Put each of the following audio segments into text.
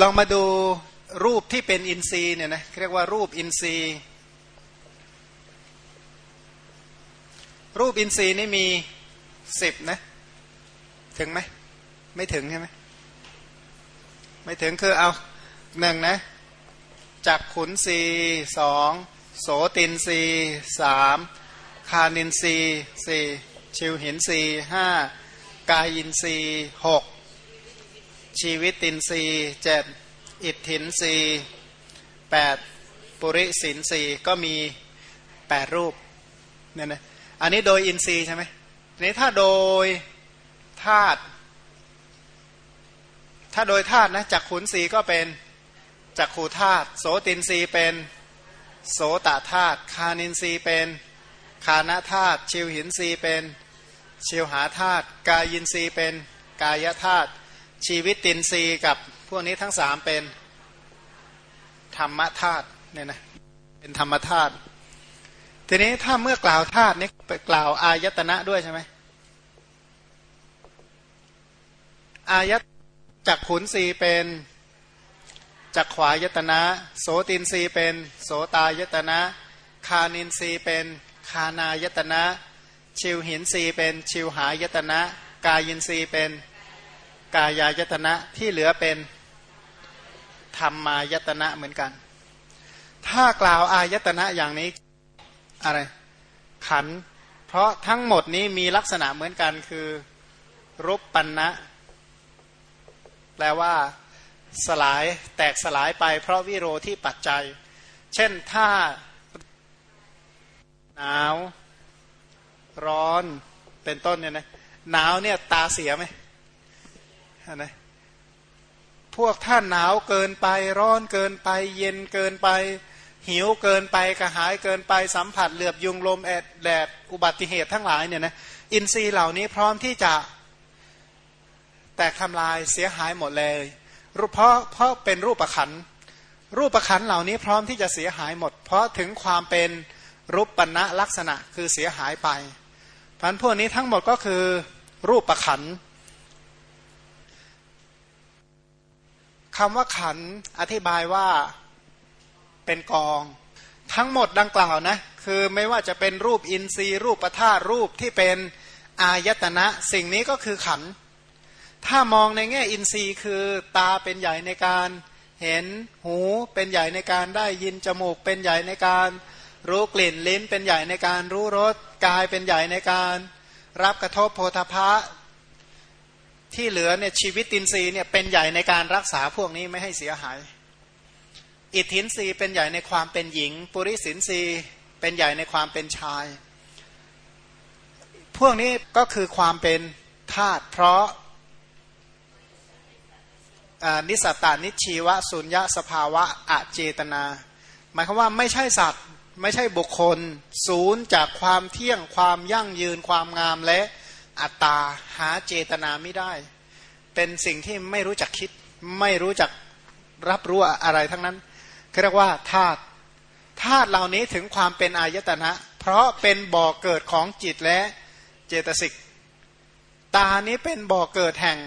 ลองมาดูรูปที่เป็นอินทรีย์เนี่ยนะเรียกว่ารูปอินทรีย์ รูปอินทรีย์นี่มีสิบนะถึงไหมไม่ถึงใช่ไหมไม่ถึงคือเอาหนึ่งนะจักขุนสีสองโสตินสีสามคานินสีสี่ชิวหินสีห้ากายินสีหก ชีวิตินสีเจ็ดอิทธินสีแปดปุริสินสีก็มีแปดรูปเนี่ยนะอันนี้โดยอินทรีย์ใช่ไหมนี้ถ้าโดยธาตุถ้าโดยธาตุนะจักขุนสีก็เป็นจักขูธาตุโสตินรีเป็นโสตธาตุคานินรีเป็นคานาธาตุชิวหินรีเป็นชิวหาธาตุกายินรีเป็นกายธาตุ ชีวิตตินรีกับพวกนี้ทั้งสามเป็นธรรมธาตุเนี่ยนะเป็นธรรมธาตุทีนี้ถ้าเมื่อกล่าวธาตุนี้ไปกล่าวอายตนะด้วยใช่ไหมอายตจักขุนสีเป็นจักขวายตนะ โสตินรีเป็น โสตายตนะ คานินรีเป็นคานายตนะ ชิวหินรีเป็น ชิวหายตนะ กายินรีเป็น กายายตนะที่เหลือเป็นธรรมายตนะเหมือนกัน ถ้ากล่าวอายตนะอย่างนี้อะไรขัน เพราะทั้งหมดนี้มีลักษณะเหมือนกันคือรูปปันนะแปลว่าสลายแตกสลายไปเพราะวิโรที่ปัจจัย เช่นถ้าหนาว ร้อนเป็นต้นเนี่ยนะหนาวเนี่ยตาเสียไหม นะพวกท่านหนาวเกินไปร้อนเกินไป เย็นเกินไป หิวเกินไปกระหายเกินไปสัมผัสเหลือบยุงลมแอดแดดอุบัติเหตุทั้งหลายเนี่ยนะอินทรีย์เหล่านี้พร้อมที่จะแตกทำลายเสียหายหมดเลยเพราะเพราะเป็นรูปประคันรูปประคันเหล่านี้พร้อมที่จะเสียหายหมด เพราะถึงความเป็นรูปปณะลักษณะคือเสียหายไปพันพวกนี้ทั้งหมดก็คือรูปประคัน คำว่าขันอธิบายว่าเป็นกอง ทั้งหมดดังกล่าวนะ คือไม่ว่าจะเป็นรูปอินทรีย์ รูปประธารูปที่เป็นอายตนะ สิ่งนี้ก็คือขัน ถ้ามองในแง่อินทรีย์คือตาเป็นใหญ่ในการเห็นหูเป็นใหญ่ในการได้ยินจมูกเป็นใหญ่ในการรู้กลิ่นลิ้นเป็นใหญ่ในการรู้รสกายเป็นใหญ่ในการ รับกระทบโพธพะ ที่เหลือเนี่ยชีวิตตินทรีย์เนี่ยเป็นใหญ่ในการรักษาพวกนี้ไม่ให้เสียหาย อิทธินทรีย์เป็นใหญ่ในความเป็นหญิง ปุริสินทรีย์เป็นใหญ่ในความเป็นชาย พวกนี้ก็คือความเป็นธาตุเพราะนิสตานิชีวะสุญญาสภาวะอะเจตนา หมายความว่าไม่ใช่สัตว์ ไม่ใช่บุคคล ศูนย์จากความเที่ยงความยั่งยืนความงามและ อัตตาหาเจตนาไม่ได้ เป็นสิ่งที่ไม่รู้จักคิด ไม่รู้จักรับรู้อะไรทั้งนั้นเรียกว่าธาตุธาตุเหล่านี้ถึงความเป็นอายตนะ เพราะเป็นบ่อเกิดของจิตและเจตสิกตานี้เป็นบ่อเกิดแห่ง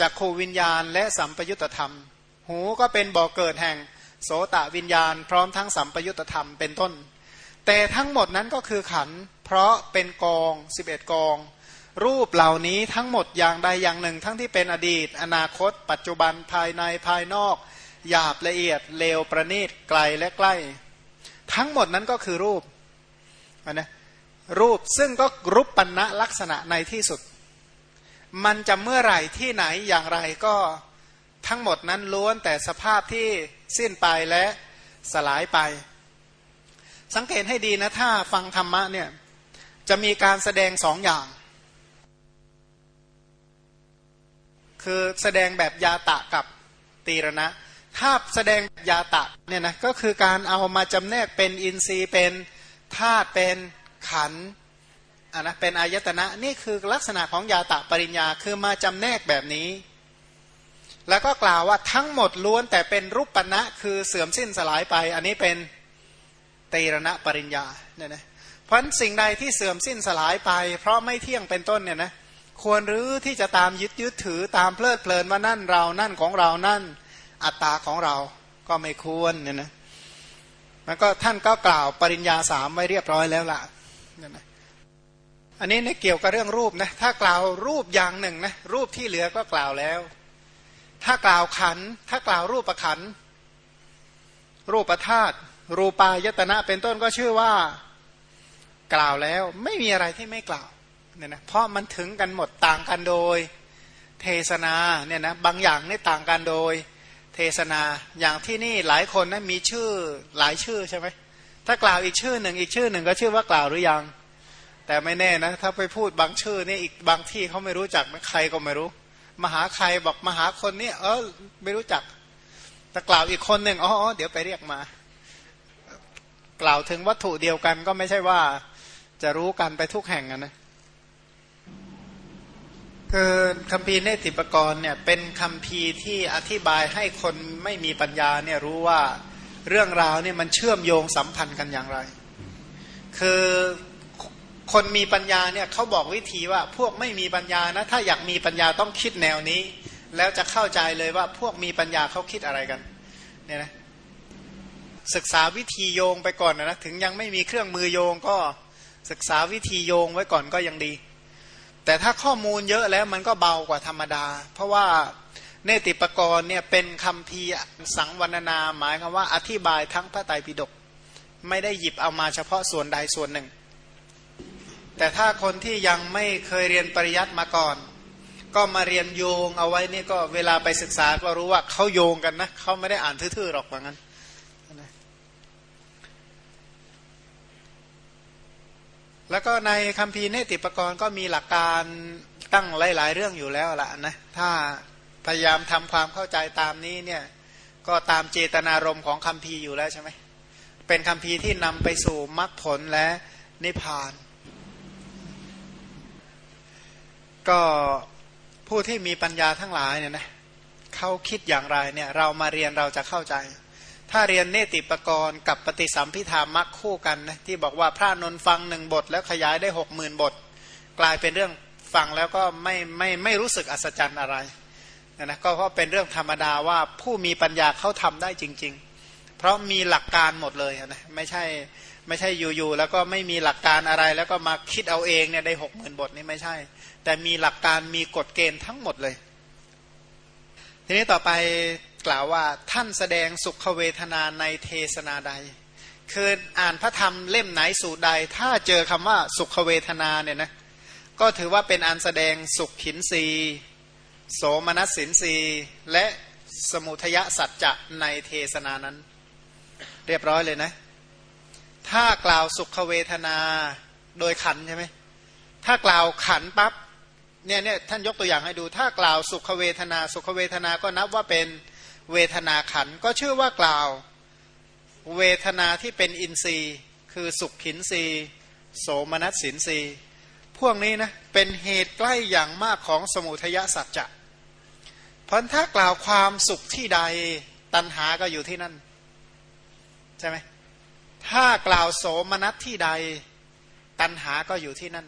จากโควิญญาณและสัมปยุตธรรม หูก็เป็นบ่อเกิดแห่ง โสตวิญญาณ พร้อมทั้งสัมปยุตธรรมเป็นต้น แต่ทั้งหมดนั้นก็คือขัน เพราะเป็นกอง11กอง รูปเหล่านี้ทั้งหมดอย่างใดอย่างหนึ่ง ทั้งที่เป็นอดีต อนาคต ปัจจุบันภายในภายนอก หยาบละเอียดเลวประณีตไกลและใกล้ ทั้งหมดนั้นก็คือรูปนะรูปซึ่งก็รูปปัณณลักษณะในที่สุด มันจะเมื่อไหร่ที่ไหนอย่างไรก็ทั้งหมดนั้นล้วนแต่สภาพที่สิ้นไปและสลายไป สังเกตให้ดีนะถ้าฟังธรรมะเนี่ยจะมีการแสดงสองอย่าง คือแสดงแบบยาตะกับตีรณะ ถ้าแสดงยาตะเนี่ยนะก็คือการเอามาจำแนกเป็นอินทรีย์เป็นธาตุเป็นขันอะนะเป็นอายตนะนี่คือลักษณะของยาตะปริญญาคือมาจำแนกแบบนี้ แล้วก็กล่าวว่าทั้งหมดล้วนแต่เป็นรูปปณะคือเสื่อมสิ้นสลายไป อันนี้เป็น เตรณะปริญญาเนี่ยนะเพราะสิ่งใดที่เสื่อมสิ้นสลายไป เพราะไม่เที่ยงเป็นต้นเนี่ยนะควรหรือที่จะตามยึดยึดถือตามเพลิดเพลินว่านั่นเรานั่นของเรานั่นอัตตาของเราก็ไม่ควรเนี่ยนะแล้วก็ท่านก็กล่าวปริญญาสามไว้เรียบร้อยแล้วล่ะเนี่ยนะอันนี้เนี่ยเกี่ยวกับเรื่องรูปนะถ้ากล่าวรูปอย่างหนึ่งนะรูปที่เหลือก็กล่าวแล้ว ถ้ากล่าวขัน ถ้ากล่าวรูปประขัน รูปประธาตุ รูปายตนะเป็นต้นก็ชื่อว่ากล่าวแล้วไม่มีอะไรที่ไม่กล่าวเนี่ยนะเพราะมันถึงกันหมดต่างกันโดยเทศนาเนี่ยนะบางอย่างนี่ต่างกันโดยเทศนาอย่างที่นี่หลายคนนะมีชื่อหลายชื่อใช่ไหมถ้ากล่าวอีกชื่อหนึ่งอีกชื่อหนึ่งก็ชื่อว่ากล่าวหรือยัง แต่ไม่แน่นะถ้าไปพูดบางชื่อนี่อีกบางที่เขาไม่รู้จักใครก็ไม่รู้ มหาใครบอกมหาคนนี้เออไม่รู้จักแต่กล่าวอีกคนหนึ่งอ๋อเดี๋ยวไปเรียกมา กล่าวถึงวัตถุเดียวกันก็ไม่ใช่ว่าจะรู้กันไปทุกแห่งนะคือคำพีเนติปกรณ์เนี่ยเป็นคำพีที่อธิบายให้คนไม่มีปัญญาเนี่ยรู้ว่าเรื่องราวเนี่ยมันเชื่อมโยงสัมพันธ์กันอย่างไร คือคนมีปัญญาเนี่ยเขาบอกวิธีว่าพวกไม่มีปัญญานะถ้าอยากมีปัญญาต้องคิดแนวนี้ แล้วจะเข้าใจเลยว่าพวกมีปัญญาเขาคิดอะไรกันเนี่ยนะ ศึกษาวิธีโยงไปก่อนนะถึงยังไม่มีเครื่องมือโยงก็ศึกษาวิธีโยงไว้ก่อนก็ยังดี แต่ถ้าข้อมูลเยอะแล้วมันก็เบากว่าธรรมดา เพราะว่าเนติปกรณ์เนี่ยเป็นคำพีสังวรณนาหมายคำว่าอธิบายทั้งพระไตรปิฎกไม่ได้หยิบเอามาเฉพาะส่วนใดส่วนหนึ่ง แต่ถ้าคนที่ยังไม่เคยเรียนปริยัติมาก่อน ก็มาเรียนโยงเอาไว้นี่ก็เวลาไปศึกษาก็รู้ว่าเขาโยงกันนะเขาไม่ได้อ่านทื่อๆหรอกว่างั้น แล้วก็ในคัมภีร์เนติปกรณ์ก็มีหลักการตั้งหลาย ๆ เรื่องอยู่แล้วล่ะนะถ้าพยายามทำความเข้าใจตามนี้เนี่ยก็ตามเจตนารมณ์ของคัมภีร์อยู่แล้วใช่ไหมเป็นคัมภีร์ที่นำไปสู่มรรคผลและนิพพาน ก็ผู้ที่มีปัญญาทั้งหลายเนี่ยนะเขาคิดอย่างไรเนี่ยเรามาเรียนเราจะเข้าใจ ถ้าเรียนเนติปกรณ์กับปฏิสัมพิธามักคู่กันนะที่บอกว่าพระนนฟังหนึ่งบท แล้วขยายได้หกหมื่นบท กลายเป็นเรื่องฟังแล้วก็ไม่ไม่ไม่รู้สึกอัศจรรย์อะไรนะก็เพราะเป็นเรื่องธรรมดาว่าผู้มีปัญญาเขาทำได้จริง ๆ เพราะมีหลักการหมดเลยนะไม่ใช่ไม่ใช่อยู่ๆแล้วก็ไม่มีหลักการอะไร แล้วก็มาคิดเอาเองเนี่ยได้หกหมื่นบทนี่ไม่ใช่ แต่มีหลักการมีกฎเกณฑ์ทั้งหมดเลย ทีนี้ต่อไป กล่าวว่าท่านแสดงสุขเวทนาในเทศนาใด คืออ่านพระธรรมเล่มไหนสูตรใด ถ้าเจอคำว่าสุขเวทนาเนี่ยนะก็ถือว่าเป็นอันแสดงสุขขินสีโสมนัสสินสีและสมุทยสัจจะในเทศนานั้น เรียบร้อยเลยนะ ถ้ากล่าวสุขเวทนาโดยขันใช่ไหมถ้ากล่าวขันปับ๊บเนี่ยเนี่ยท่านยกตัวอย่างให้ดู ถ้ากล่าวสุขเวทนา สุขเวทนาก็นับว่าเป็น เวทนาขันก็ชื่อว่ากล่าว เวทนาที่เป็นอินทรีย์ คือสุขขินทรีย์โสมนัสสินทรีย์ พวกนี้นะเป็นเหตุใกล้อย่างมากของสมุทยสัจจะเพราะถ้ากล่าวความสุขที่ใดตัณหาก็อยู่ที่นั่น ใช่ไหมถ้ากล่าวโสมนัสที่ใด ตัณหาก็อยู่ที่นั่น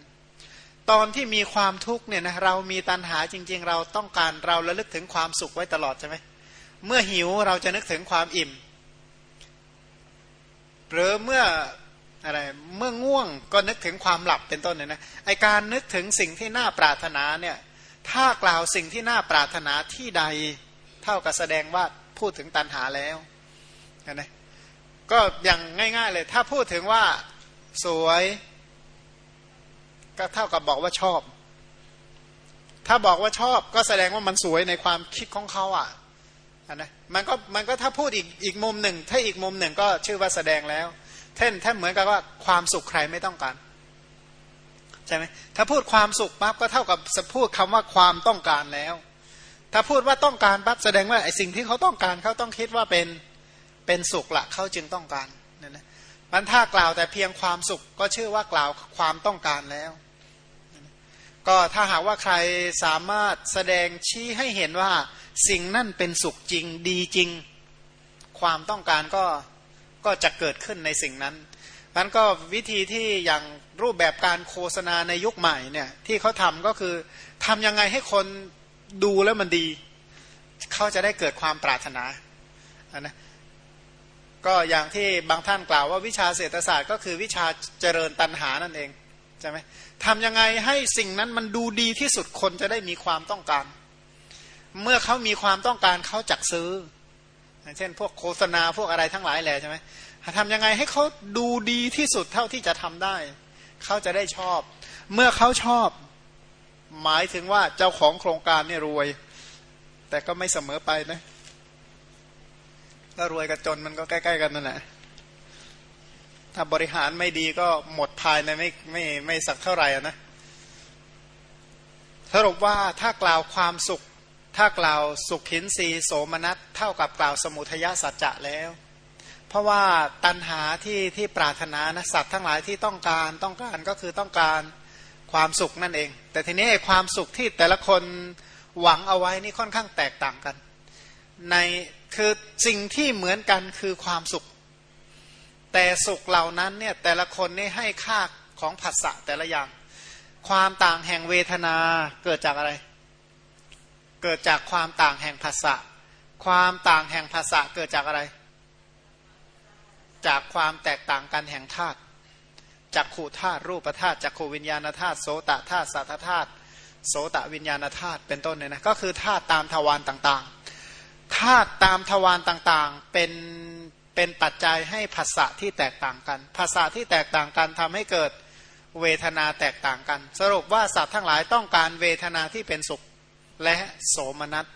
ตอนที่มีความทุกข์เนี่ยนะเรามีตัณหาจริง ๆ เราต้องการเราระลึกถึงความสุขไว้ตลอดใช่ไหม เมื่อหิวเราจะนึกถึงความอิ่ม หรือเมื่ออะไรเมื่อง่วงก็นึกถึงความหลับเป็นต้นเนี่ยนะไอการนึกถึงสิ่งที่น่าปรารถนาเนี่ยถ้ากล่าวสิ่งที่น่าปรารถนาที่ใด เท่ากับแสดงว่าพูดถึงตันหาแล้วนะก็อย่างง่าย ๆเลย ถ้าพูดถึงว่าสวย ก็เท่ากับบอกว่าชอบ ถ้าบอกว่าชอบก็แสดงว่ามันสวยในความคิดของเขาอะ นะมันก็มันก็ถ้าพูดอีกอีกมุมหนึ่ง ถ้าอีกมุมหนึ่งก็ชื่อว่าแสดงแล้วเช่นถ้าเหมือนกับว่าความสุขใครไม่ต้องการใช่ไหมถ้าพูดความสุขปั๊บก็เท่ากับพูดคำว่าความต้องการแล้ว ถ้าพูดว่าต้องการปั๊บแสดงว่าไอ้สิ่งที่เขาต้องการเขาต้องคิดว่าเป็นเป็นสุขละเขาจึงต้องการเนี่ยนะมันถ้ากล่าวแต่เพียงความสุขก็ชื่อว่ากล่าวความต้องการแล้ว ก็ถ้าหากว่าใครสามารถแสดงชี้ให้เห็นว่า สิ่งนั่นเป็นสุขจริงดีจริง ความต้องการก็ก็จะเกิดขึ้นในสิ่งนั้นนั้นก็วิธีที่อย่างรูปแบบการโฆษณาในยุคใหม่เนี่ยที่เขาทำก็คือทำยังไงให้คนดูแล้วมันดี เขาจะได้เกิดความปรารถนานะก็อย่างที่บางท่านกล่าวว่าวิชาเศรษฐศาสตร์ก็คือวิชาเจริญตัณหานั่นเองใช่ไหมทำยังไงให้สิ่งนั้นมันดูดีที่สุดคนจะได้มีความต้องการ เมื่อเขามีความต้องการเขาจักซื้อ เช่น พวกโฆษณาพวกอะไรทั้งหลายแหละใช่ไหมทำยังไงให้เขาดูดีที่สุดเท่าที่จะทำได้ เขาจะได้ชอบ เมื่อเขาชอบ หมายถึงว่าเจ้าของโครงการเนี่ยรวย แต่ก็ไม่เสมอไปนะถ้ารวยกับจนมันก็ใกล้ๆกันนั่นแหละถ้าบริหารไม่ดีก็หมดภายในไม่ไม่ไม่สักเท่าไหร่นะสรุปว่าถ้ากล่าวความสุข ถ้ากล่าวสุขหินสีโสมนัสเท่ากับกล่าวสมุทยสัจจะแล้ว เพราะว่าตัณหาที่ที่ปรารถนานะสัตว์ทั้งหลายที่ต้องการต้องการก็คือต้องการความสุขนั่นเอง แต่ทีนี้ความสุขที่แต่ละคนหวังเอาไว้นี่ค่อนข้างแตกต่างกัน ในคือสิ่งที่เหมือนกันคือความสุข แต่สุขเหล่านั้นเนี่ยแต่ละคนนี่ให้ค่าของผัสสะแต่ละอย่าง ความต่างแห่งเวทนาเกิดจากอะไร เกิดจากความต่างแห่งผัสสะความต่างแห่งผัสสะเกิดจากอะไร จากความแตกต่างกันแห่งธาตุจักขูธาตุรูปธาตุจักขูวิญญาณธาตุโสตธาตุสัทธาตุโสตวิญญาณธาตุเป็นต้นเนี่ยนะก็คือธาตุตามทวารต่างๆธาตุตามทวารต่างๆเป็นเป็นปัจจัยให้ภาษาที่แตกต่างกันภาษาที่แตกต่างกันทำให้เกิดเวทนาแตกต่างกัน สรุปว่าสัตว์ทั้งหลายต้องการเวทนาที่เป็นสุข และโสมนัส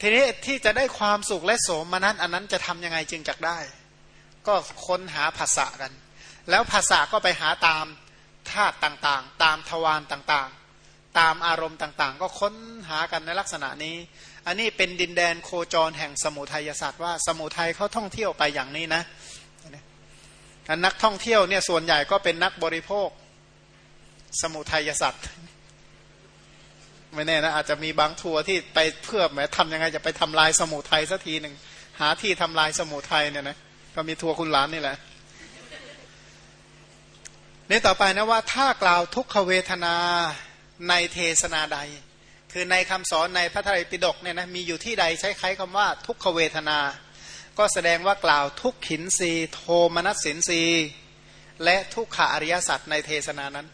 ทีนี้ที่จะได้ความสุขและโสมนัสอันนั้นจะทำยังไงจึงจะได้ ก็ค้นหาภาษากัน แล้วภาษาก็ไปหาตามธาตุต่างๆ ตามทวารต่างๆ ตามอารมณ์ต่างๆ ก็ค้นหากันในลักษณะนี้ อันนี้เป็นดินแดนโคจรแห่งสมุทัยศาสตร์ว่าสมุทัยเขาท่องเที่ยวไปอย่างนี้นะนักท่องเที่ยวเนี่ยส่วนใหญ่ก็เป็นนักบริโภค สมุทัยศาสตร์ ไม่แน่นะอาจจะมีบางทัวร์ที่ไปเพื่อแหมทำยังไงจะไปทำลายสมุทัยสักทีหนึ่งหาที่ทำลายสมุทัยเนี่ยนะก็มีทัวร์คุณหลานนี่แหละนี่ต่อไปนะว่าถ้ากล่าวทุกขเวทนาในเทศนาใด คือในคำสอนในพระไตรปิฎกเนี่ยนะมีอยู่ที่ใดใช้คล้ายคำว่าทุกขเวทนา ก็แสดงว่ากล่าวทุกขินรีโทมนัสสินรีและทุกขาอริยสัจในเทศนานั้น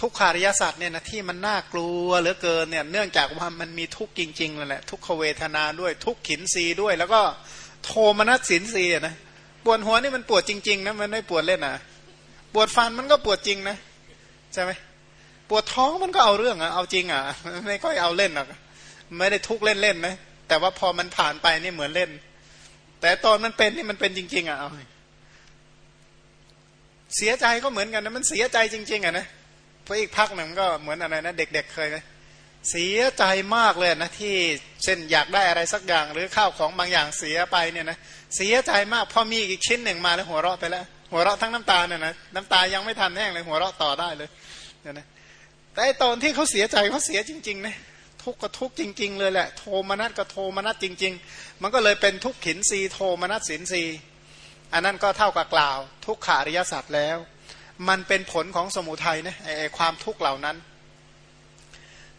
ทุกขาริยศาสัจเนี่ยนะที่มันน่ากลัวเหลือเกินเนี่ยเนื่องจากว่ามันมีทุกจริงๆเลยแหละทุกขเวทนาด้วยทุกขินรีด้วย แล้วก็โทมนัสสินรีนะปวดหัวนี่มันปวดจริงๆนะมันไม่ปวดเล่นนะปวดฟันมันก็ปวดจริงนะใช่ไหมปวดท้องมันก็เอาเรื่องอะเอาจริงอะไม่ค่อยเอาเล่นหรอกไม่ได้ทุกเล่นเล่นะแต่ว่าพอมันผ่านไปนี่เหมือนเล่น แต่ตอนมันเป็นนี่มันเป็นจริง ๆอะเอาเสียใจก็เหมือนกันนะมันเสียใจจริง ๆอะนะ พราะอีกพักหนึ่งก็เหมือนอะไรนะเด็ก ๆ เคยนะเสียใจมากเลยนะที่เช่นอยากได้อะไรสักอย่าง หรือข้าวของบางอย่างเสียไปเนี่ยนะเสียใจมากพอมีอีกชิ้นหนึ่งมาแล้วหัวเราะไปแล้ว หัวเราะทั้งน้ำตาเนี่ยนะน้ำตายังไม่ทันแห้งเลยหัวเราะต่อได้เลยเนี่ยนะแต่ตอนที่เขาเสียใจเขาเสียจริงๆนะทุกข์ก็ทุกข์จริง ๆ เลยแหละโทมนัสก็โทมนัสจริง ๆ มันก็เลยเป็นทุกข์ขินซีโทมนัสสินซีอันนั้นก็เท่ากับกล่าว ทุกขาริยสัตว์แล้ว มันเป็นผลของสมุทัยนะไอ้ความทุกข์เหล่านั้น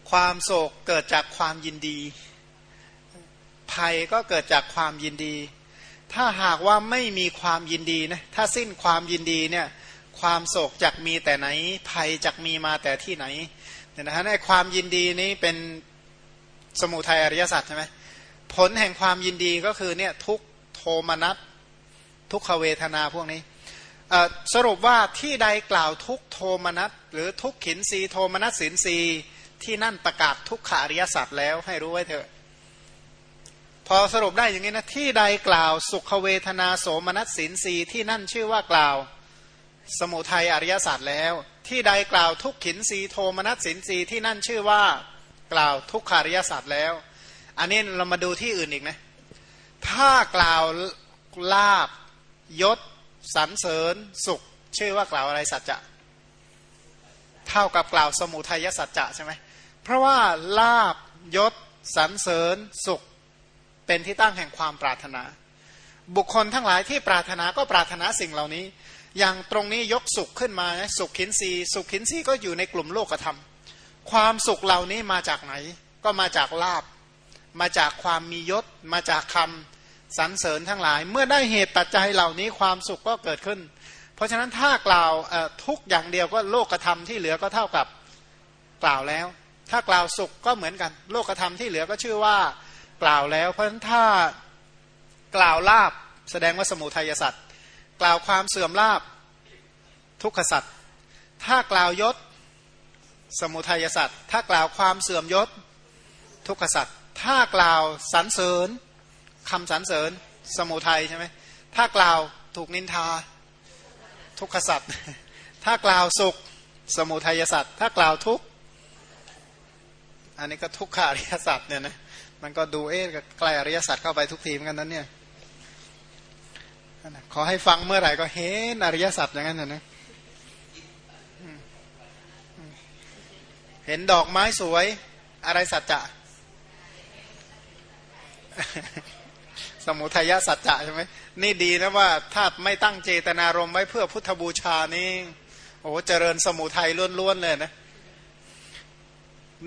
ความโศกเกิดจากความยินดี ภัยก็เกิดจากความยินดี ถ้าหากว่าไม่มีความยินดีนะถ้าสิ้นความยินดีเนี่ยความโศกจักมีแต่ไหน ภัยจักมีมาแต่ที่ไหนเนี่ยนะฮะในความยินดีนี้เป็นสมุทัยอริยสัจใช่ไหมผลแห่งความยินดีก็คือเนี่ยทุกโทมนัสทุกขเวทนาพวกนี้ สรุปว่าที่ใดกล่าวทุกโทมนัสหรือทุกขินรีโทมนัสสินรีที่นั่นประกาศทุกขาริยสัจแล้วให้รู้ไว้เถอะ พอสรุปได้อย่างนี้นะที่ใดกล่าวสุขเวทนาโสมนัสสินรีที่นั่นชื่อว่ากล่าวสมุทัยอริยศาสตร์แล้ว ที่ใดกล่าวทุกขินสีโทมนัสสินสีที่นั่นชื่อว่ากล่าวทุกขาริยศาสตร์แล้ว อันนี้เรามาดูที่อื่นอีกนะถ้ากล่าวลาบยศ สรรเสริญสุข ชื่อว่ากล่าวอะไรสัจจะเท่ากับกล่าวสมุทัยสัจจะใช่ไหมเพราะว่าลาบยศสรรเสริญสุข เป็นที่ตั้งแห่งความปรารถนา บุคคลทั้งหลายที่ปรารถนาก็ปรารถนาสิ่งเหล่านี้ อย่างตรงนี้ยกสุขขึ้นมาสุขขินรีสุขขินรีก็อยู่ในกลุ่มโลกธรรม ความสุขเหล่านี้มาจากไหน ก็มาจากลาบ มาจากความมียศ มาจากคำ สรรเสริญทั้งหลาย เมื่อได้เหตุปัจจัยเหล่านี้ความสุขก็เกิดขึ้น เพราะฉะนั้นถ้ากล่าวทุกอย่างเดียวก็โลกธรรมที่เหลือก็เท่ากับกล่าวแล้ว ถ้ากล่าวสุขก็เหมือนกัน โลกธรรมที่เหลือก็ชื่อว่ากล่าวแล้ว เพราะฉะนั้นถ้ากล่าวลาบแสดงว่าสมุทัยสัตว์กล่าวความเสื่อมลาบทุกขสัตว์ถ้ากล่าวยศสมุทัยสัตว์ถ้ากล่าวความเสื่อมยศทุกขสัตว์ถ้ากล่าวสรรเสริญ คำสรรเสริญสมุทัยใช่ไหมถ้ากล่าวถูกนินทาทุกขสัตว์ถ้ากล่าวสุขสมุทัยสัตว์ถ้ากล่าวทุกอันนี้ก็ทุกขาริยสัตว์เนี่ยนะมันก็ดูเอ๊ะใกล้อริยสัจเข้าไปทุกทีมกันนั้นเนี่ยขอให้ฟังเมื่อไหร่ก็เห็นอริยสัจอย่างนั้นนะเห็นดอกไม้สวย อะไรสัจจะ สมุทัยสัจจะใช่ไหมนี่ดีนะว่าถ้าไม่ตั้งเจตนารมณ์ไว้เพื่อพุทธบูชานี่โอ้เจริญสมุทัยล้วนๆเลยนะ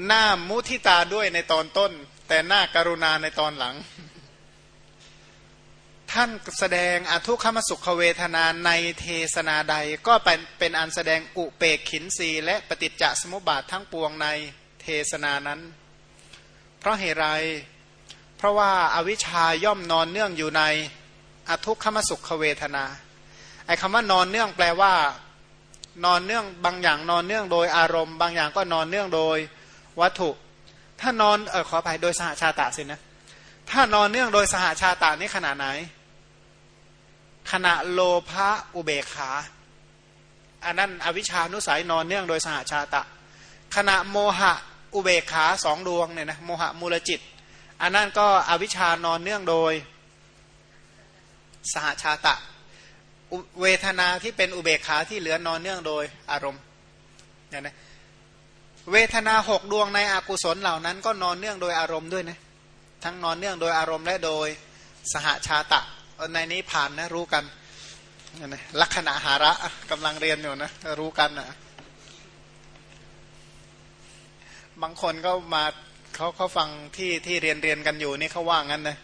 หน้ามุทิตาด้วยในตอนต้น แต่หน้าการุณาในตอนหลัง ท่านแสดงอทุกขมสุขเวทนาในเทศนาใด ก็เป็นเป็นอันแสดงอุเปกขินสีและปฏิจจสมุปบาททั้งปวงในเทศนานั้น เพราะเหตุไร เพราะว่าอาวิชาย่อมนอนเนื่องอยู่ในอทุกขมสุขเวทนาไอ้คำว่านอนเนื่องแปลว่า นอนเนื่องบางอย่างนอนเนื่องโดยอารมณ์ บางอย่างก็นอนเนื่องโดยวัตถุ ถ้านอนเออขอไปโดยสหชาตะสินะถ้านอนเนื่องโดยสหชาตะนี่ขนาดไหน ขณะโลภะอุเบขาอันนั้นอวิชานุสัยนอนเนื่องโดยสหชาตะ ขณะโมหะอุเบขาสองดวงเนี่ยนะโมหะมูลจิต อันนั้นก็อวิชานอนเนื่องโดย สหชาตะ เวทนาที่เป็นอุเบกขาที่เหลือนอนเนื่องโดยอารมณ์เนี่ยนะเวทนาหกดวงในอกุศลเหล่านั้น ก็นอนเนื่องโดยอารมณ์ด้วยนะทั้งนอนเนื่องโดยอารมณ์และโดยสหชาตะในนี้ผ่านนะรู้กันลักษณะหาระกำลังเรียนอยู่นะรู้กันนะบางคนก็มา เขาเขาฟังที่ที่เรียนเรียนกันอยู่นี่เขาว่างั้นนะ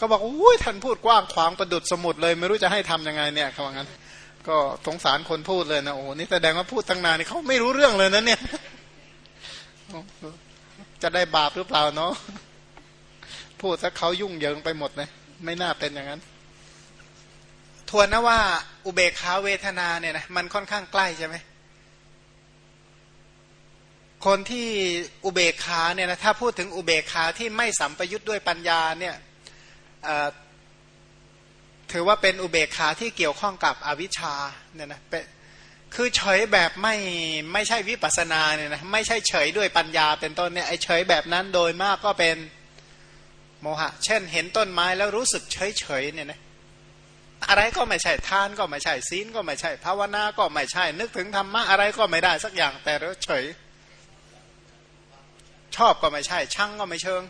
ก็บอกอุ้ยท่านพูดกว้างขวางประดุดสมุดเลย ไม่รู้จะให้ทํำยังไงเนี่ยเขาว่างั้น ก็สงสารคนพูดเลยนะโอ้นี่แสดงว่าพูดตั้งนานนี่เขาไม่รู้เรื่องเลยนะเนี่ยจะได้บาปหรือเปล่าเนาะพูดซะเขายุ่งเหยิงไปหมดเลยไม่น่าเป็นอย่างนั้น ทวนนะว่าอุเบกขาเวทนาเนี่ยนะมันค่อนข้างใกล้ใช่ไหม คนที่อุเบกขาเนี่ยนะถ้าพูดถึงอุเบกขาที่ไม่สัมปยุทธ์ด้วยปัญญาเนี่ยถือว่าเป็นอุเบกขาที่เกี่ยวข้องกับอวิชชาเนี่ยนะเป็นคือเฉยแบบไม่ไม่ใช่วิปัสนาเนี่ยนะไม่ใช่เฉยด้วยปัญญาเป็นต้นเนี่ยไอเฉยแบบนั้นโดยมากก็เป็นโมหะ เช่น เห็นต้นไม้แล้วรู้สึกเฉยเฉยเนี่ยนะอะไรก็ไม่ใช่ทานก็ไม่ใช่ศีลก็ไม่ใช่ภาวนาก็ไม่ใช่ นึกถึงธรรมะอะไรก็ไม่ได้สักอย่างแต่เฉย ชอบก็ไม่ใช่ช่างก็ไม่เชิง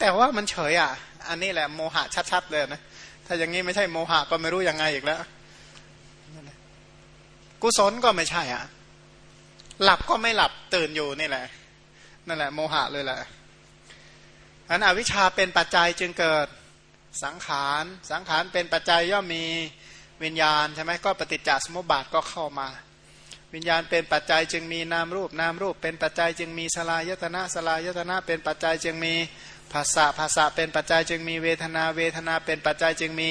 แต่ว่ามันเฉยอะ อันนี้แหละโมหะชัดๆเลยนะถ้าอย่างนี้ไม่ใช่โมหะก็ไม่รู้ยังไงอีกแล้ว กุศลก็ไม่ใช่อะ หลับก็ไม่หลับตื่นอยู่นี่แหละ นั่นแหละ โมหะเลยแหละอันอวิชชาเป็นปัจจัยจึงเกิดสังขาร สังขารเป็นปัจจัยย่อมมีวิญญาณใช่ไหมก็ปฏิจจสมุปบาทก็เข้ามา วิญญาณเป็นปัจจัยจึงมีนามรูปนามรูป เป็นปัจจัยจึงมีสลายตนะสลายตนะ เป็นปัจจัยจึงมีภาษาภาษาเป็นปัจจัยจึงมีเวทนาเวทนา เป็นปัจจัยจึงมี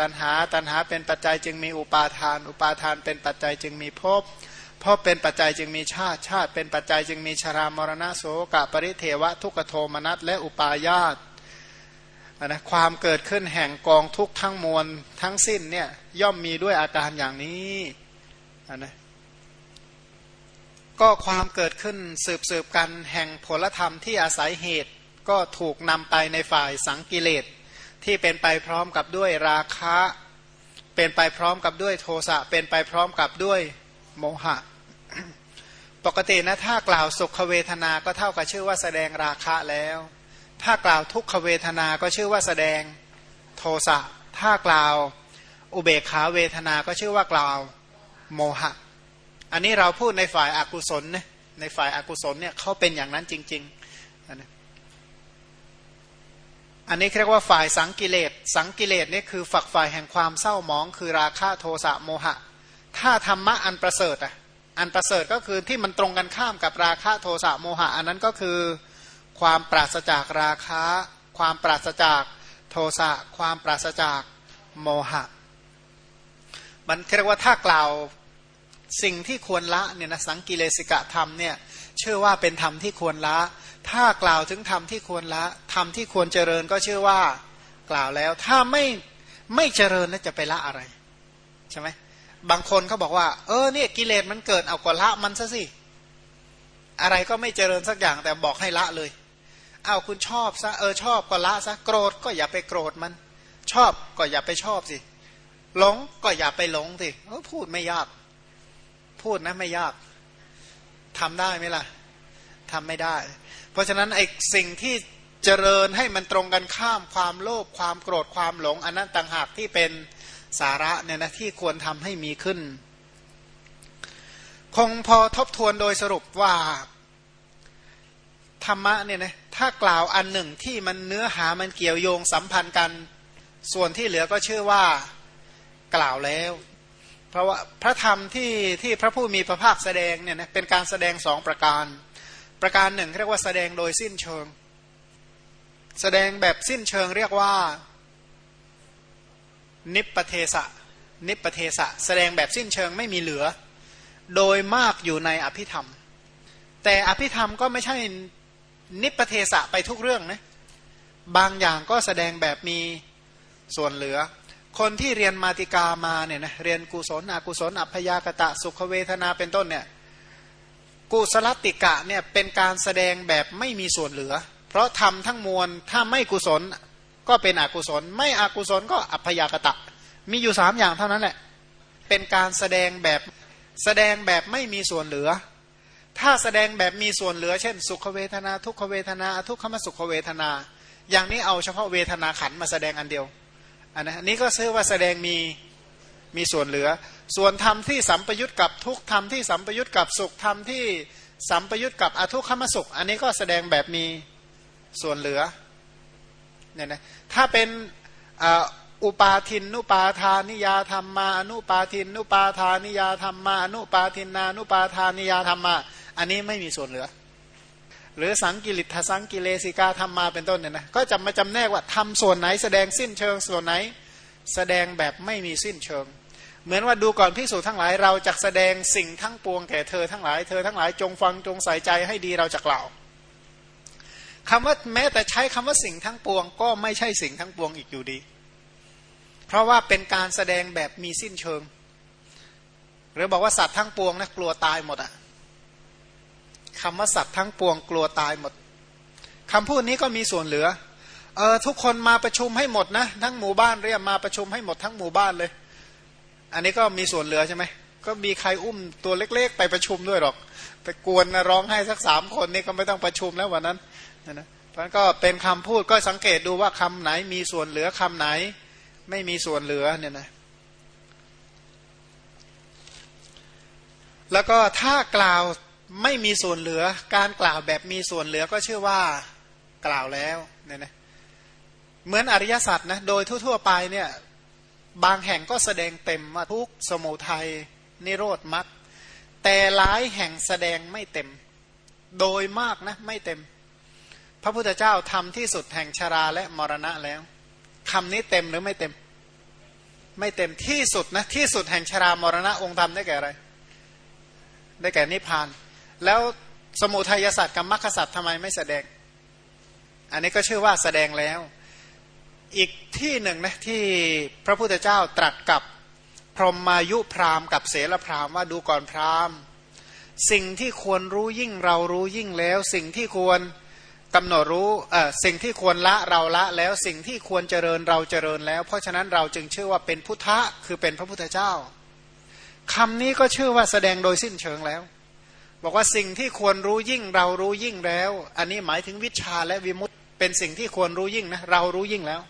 ตัณหา ตัณหาเป็นปัจจัยจึงมีอุปาทาน อุปาทานเป็นปัจจัยจึงมีภพภพเป็นปัจจัยจึงมีชาติชาติ เป็นปัจจัยจึงมีชรามรณะโสกปริเทวะทุกโทมนัสและอุปาญาตนะความเกิดขึ้นแห่งกองทุกทั้งมวลทั้งสิ้นเนี่ยย่อมมีด้วยอาการอย่างนี้นะ ก็ความเกิดขึ้นสืบสืบกันแห่งผลธรรมที่อาศัยเหตุ ก็ถูกนำไปในฝ่ายสังกิเลสที่เป็นไปพร้อมกับด้วยราคะ เป็นไปพร้อมกับด้วยโทสะเป็นไปพร้อมกับด้วยโมหะ ปกตินะถ้ากล่าวสุขเวทนา ก็เท่ากับชื่อว่าแสดงราคะแล้ว ถ้ากล่าวทุกขเวทนา ก็ชื่อว่าแสดงโทสะถ้ากล่าวอุเบกขาเวทนา ก็ชื่อว่ากล่าวโมหะ อันนี้เราพูดในฝ่ายอากุศลนะในฝ่ายอากุศลเนี่ยเขาเป็นอย่างนั้นจริงๆอันนี้เรียกว่าฝ่ายสังกิเลสสังกิเลสนี่คือฝักฝ่ายแห่งความเศร้าหมองคือราคะโทสะโมหะ ถ้าธรรมะอันประเสริฐอะอันประเสริฐก็คือที่มันตรงกันข้ามกับราคะโทสะโมหะ อันนั้นก็คือความปราศจากราคะ ความปราศจากโทสะความปราศจากโมหะ มันเรียกว่าถ้ากล่าว สิ่งที่ควรละเนี่ยนะสังกิเลสิกะธรรมเนี่ยเชื่อว่าเป็นธรรมที่ควรละ ถ้ากล่าวถึงธรรมที่ควรละธรรมที่ควรเจริญก็เชื่อว่ากล่าวแล้ว ถ้าไม่ไม่เจริญแล้วจะไปละอะไรใช่ไหมบางคนเขาบอกว่า เออเนี่ยกิเลสมันเกิดเอาก็ละมันซะสิอะไรก็ไม่เจริญสักอย่างแต่บอกให้ละเลยเอาคุณชอบซะเออชอบก็ละซะโกรธก็อย่าไปโกรธมัน ชอบก็อย่าไปชอบสิหลงก็อย่าไปหลงสิพูดไม่ยาก พูดนะไม่ยากทำได้ไหมล่ะทำไม่ได้ เพราะฉะนั้นไอ้สิ่งที่เจริญให้มันตรงกันข้ามความโลภความโกรธความหลง อันนั้นต่างหากที่เป็นสาระเนี่ยนะที่ควรทำให้มีขึ้น คงพอทบทวนโดยสรุปว่าธรรมะเนี่ยนะถ้ากล่าวอันหนึ่งที่มันเนื้อหามันเกี่ยวโยงสัมพันธ์กัน ส่วนที่เหลือก็ชื่อว่า กล่าวแล้ว เพราะว่าพระธรรมที่ที่พระผู้มีพระภาคแสดงเนี่ยนะเป็นการแสดงสองประการ ประการหนึ่งเรียกว่าแสดงโดยสิ้นเชิง แสดงแบบสิ้นเชิงเรียกว่า นิปเทสะนิปเทสะแสดงแบบสิ้นเชิงไม่มีเหลือ โดยมากอยู่ในอภิธรรม แต่อภิธรรมก็ไม่ใช่นิปเทสะไปทุกเรื่องนะบางอย่างก็แสดงแบบมีส่วนเหลือ คนที่เรียนมาติกามาเนี่ยนะเรียนกุศลอกุศลอัพยากตะสุขเวทนาเป็นต้นเนี่ยกุศลติกะเนี่ยเป็นการแสดงแบบไม่มีส่วนเหลือ เพราะทำทั้งมวลถ้าไม่กุศลก็เป็นอกุศล ไม่อกุศลก็อัพยากตะ มีอยู่สามอย่างเท่านั้นแหละเป็นการแสดงแบบแสดงแบบไม่มีส่วนเหลือ ถ้าแสดงแบบมีส่วนเหลือ เช่น สุขเวทนา ทุกขเวทนา ทุกขมสุขเวทนา อย่างนี้เอาเฉพาะเวทนาขันมาแสดงอันเดียว อันนี้ก็ซื้อว่าแสดงมีมีส่วนเหลือ ส่วนธรรมที่สัมปยุตกับทุกธรรมที่สัมปยุตกับสุขธรรมที่สัมปยุตกับอทุกขมสุข อันนี้ก็แสดงแบบมีส่วนเหลือเนี่ยนะถ้าเป็นอุปาทินนุปาทานิยาธรรมาอนุปาทินนุปาทานิยาธรรมาอนุปาทินนานุปาทานิยาธรรมา อันนี้ไม่มีส่วนเหลือ หรือสังกิริทสังกิเลสิกาทำมาเป็นต้นเนี่ยนะก็จะมาจำแนกว่าทำส่วนไหนแสดงสิ้นเชิงส่วนไหน แสดงแบบไม่มีสิ้นเชิง เหมือนว่าดูก่อนพิสูจทั้งหลายเราจะแสดงสิ่งทั้งปวงแก่เธอทั้งหลายเธอทั้งหลายจงฟังจงใส่ใจให้ดีเราจะกล่าวคำว่าแม้แต่ใช้คำว่าสิ่งทั้งปวง ก็ไม่ใช่สิ่งทั้งปวงอีกอยู่ดี เพราะว่าเป็นการแสดงแบบมีสิ้นเชิง หรือบอกว่าสัตว์ทั้งปวงนะกลัวตายหมดอะ คำว่าสัตว์ทั้งปวงกลัวตายหมดคำพูดนี้ก็มีส่วนเหลือเออทุกคนมาประชุมให้หมดนะทั้งหมู่บ้านเรียกมาประชุมให้หมดทั้งหมู่บ้านเลย อันนี้ก็มีส่วนเหลือใช่ไหมก็มีใครอุ้มตัวเล็ก ๆ ไปประชุมด้วยหรอก ไปกวนร้องให้สักสามคนนี่ก็ไม่ต้องประชุมแล้ววันนั้นนะเพราะก็เป็นคำพูดก็สังเกตดูว่าคำไหนมีส่วนเหลือคำไหน ไม่มีส่วนเหลือเนี่ยนะแล้วก็ถ้ากล่าว ไม่มีส่วนเหลือ การกล่าวแบบมีส่วนเหลือก็ชื่อว่ากล่าวแล้วเนี่ยนะเหมือนอริยสัจนะโดยทั่วๆไปเนี่ยบางแห่งก็แสดงเต็มว่าทุกสมุทัยนิโรธมรรคแต่หลายแห่งแสดงไม่เต็ม โดยมากนะไม่เต็ม พระพุทธเจ้าทำที่สุดแห่งชาราและมรณะแล้วคำนี้เต็มหรือไม่เต็ม ไม่เต็มที่สุดนะที่สุดแห่งชารามรณะองค์ธรรมได้แก่อะไร ได้แก่นิพพาน แล้วสมุทัยศาสตว์กับมรรคศาสตว์ทำไมไม่แสดง อันนี้ก็ชื่อว่าแสดงแล้ว อีกที่หนึ่งนะที่พระพุทธเจ้าตรัสกับพรหมายุพรามกับเสลพรามว่าดูก่อนพรามสิ่งที่ควรรู้ยิ่งเรารู้ยิ่งแล้ว สิ่งที่ควรกำหนดรู้เออสิ่งที่ควรละเราละแล้วสิ่งที่ควรเจริญเราเจริญแล้ว เพราะฉะนั้นเราจึงชื่อว่าเป็นพุทธะคือเป็นพระพุทธเจ้าคำนี้ก็ชื่อว่าแสดงโดยสิ้นเชิงแล้ว บอกว่าสิ่งที่ควรรู้ยิ่งเรารู้ยิ่งแล้ว อันนี้หมายถึงวิชาและวิมุตเป็นสิ่งที่ควรรู้ยิ่งนะเรารู้ยิ่งแล้ว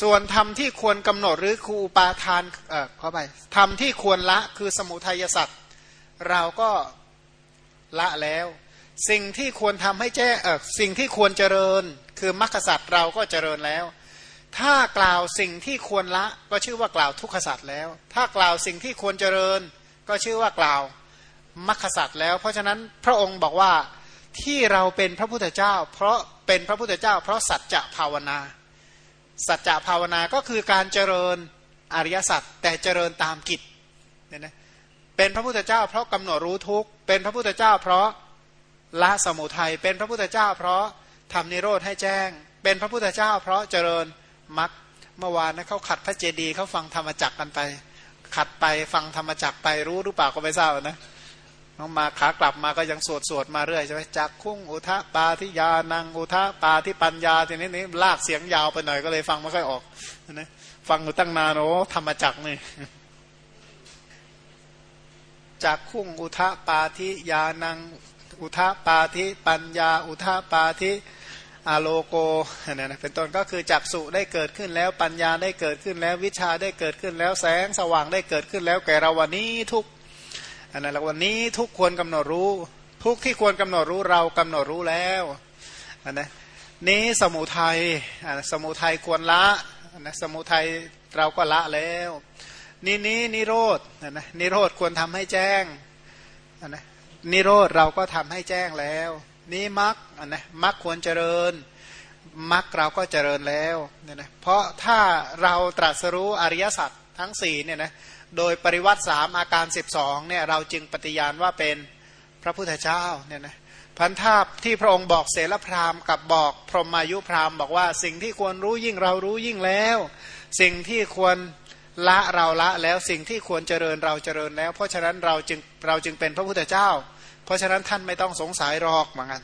ส่วนธรรมที่ควรกำหนดหรือครูปาทานเออเข้าไปธรรมที่ควรละคือสมุทัยสัตว์เราก็ละแล้ว สิ่งที่ควรทำให้แจ้เออสิ่งที่ควรเจริญ คือมรรคสัตว์เราก็เจริญแล้ว ถ้ากล่าวสิ่งที่ควรละก็ชื่อว่ากล่าวทุกขสัตว์แล้ว ถ้ากล่าวสิ่งที่ควรเจริญ ก็ชื่อว่ากล่าว มรรคสัตว์แล้ว เพราะฉะนั้นพระองค์บอกว่าที่เราเป็นพระพุทธเจ้า เพราะเป็นพระพุทธเจ้า เพราะสัจจะภาวนา สัจจะภาวนาก็คือการเจริญอริยสัจแต่เจริญตามกิจเนี่ยนะเป็นพระพุทธเจ้า เพราะกำหนดรู้ทุกเป็นพระพุทธเจ้า เพราะละสมุทัยเป็นพระพุทธเจ้า เพราะทำนิโรธให้แจ้ง เป็นพระพุทธเจ้า เพราะเจริญมรรคเมื่อวานนะเขาขัดพระเจดีย์เขาฟังธรรมจักกันไป ขัดไปฟังธรรมจักไปรู้หรือเปล่าก็ไม่ทราบนะ น้องมาขากลับมาก็ยังสวดสวดมาเรื่อยใช่ไหมจักคุ้งอุทะปาทิยานังอุทะปาทิปัญญาทีนี้นี่ลากเสียงยาวไปหน่อยก็เลยฟังไม่ค่อยออกนะฟังอยู่ตั้งนานโอ้ธรรมจักนี่จักคุ้งอุทะปาทิยานังอุทะปาทิปัญญา อุทะปาทิอาโลโกเนี่ยนะเป็นต้นก็คือจักสุได้เกิดขึ้นแล้วปัญญาได้เกิดขึ้นแล้ววิชาได้เกิดขึ้นแล้วแสงสว่างได้เกิดขึ้นแล้วแก่เราวันนี้ทุก อันนั้นแล้ววันนี้ทุกควรกำหนดรู้ ทุกที่ควรกำหนดรู้เรากำหนดรู้แล้วอันนะนี้สมุทัยสมุทัยควรละนะสมุทัยเราก็ละแล้วนี่นี้นิโรธนะนิโรธควรทำให้แจ้งนะนิโรธเราก็ทำให้แจ้งแล้ว นี้มักนะมักควรเจริญมักเราก็เจริญแล้วเนี่ยนะเพราะถ้าเราตรัสรู้อริยสัจทั้งสี่เนี่ยนะ โดยปริวัติสามอาการ 12เนี่ยเราจึงปฏิญาณว่าเป็นพระพุทธเจ้าเนี่ยนะพันธาที่พระองค์บอกเสลพรามกับบอกพรหมายุพรามบอกว่าสิ่งที่ควรรู้ยิ่งเรารู้ยิ่งแล้ว สิ่งที่ควรละเราละแล้วสิ่งที่ควรเจริญเราเจริญแล้ว เพราะฉะนั้นเราจึงเราจึงเป็นพระพุทธเจ้า เพราะฉะนั้นท่านไม่ต้องสงสัยหรอกเหมือนกัน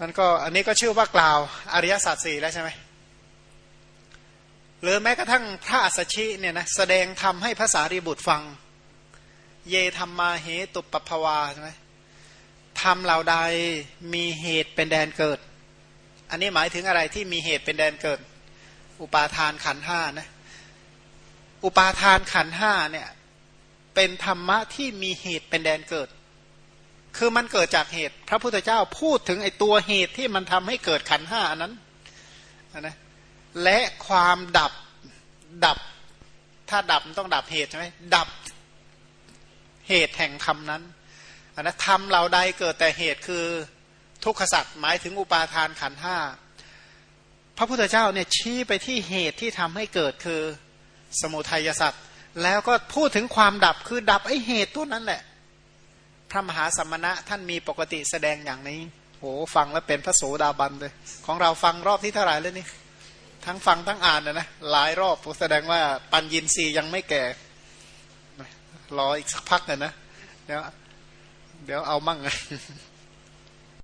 มันก็อันนี้ก็ชื่อว่ากล่าวอริยสัจสี่แล้วใช่ไหม หรือแม้กระทั่งพระอัสชิเนี่ยนะแสดงทำให้ภาษารีบุตรฟัง เยธรรมมาเหตุปภวาใช่ไหมทำเหล่าใดมีเหตุเป็นแดนเกิด อันนี้หมายถึงอะไรที่มีเหตุเป็นแดนเกิด อุปาทานขันห้านะอุปาทานขันห้าเนี่ยเป็นธรรมะที่มีเหตุเป็นแดนเกิด คือมันเกิดจากเหตุ พระพุทธเจ้าพูดถึงไอตัวเหตุที่มันทำให้เกิดขันห้าอันนั้นนะ และความดับดับ ถ้าดับต้องดับเหตุใช่ไหมดับเหตุแห่งธรรมนั้นนนะธรรมเราใดเกิดแต่เหตุคือทุกขสัตว์หมายถึงอุปาทานขันห้าพระพุทธเจ้าเนี่ยชี้ไปที่เหตุที่ทำให้เกิดคือสมุทัยสัตว์แล้วก็พูดถึงความดับคือดับไอเหตุตัวนั้นแหละ พระมหาสมมณะท่านมีปกติแสดงอย่างนี้โหฟังแล้วเป็นพระโสดาบันเลย ของเราฟังรอบที่เท่าไหร่แล้วนี่ ทั้งฟังทั้งอ่านนะนะหลายรอบแสดงว่าปัญญินรียังไม่แก่รออีกสักพักนะนะเดี๋ยวเดี๋ยวเอามั่ง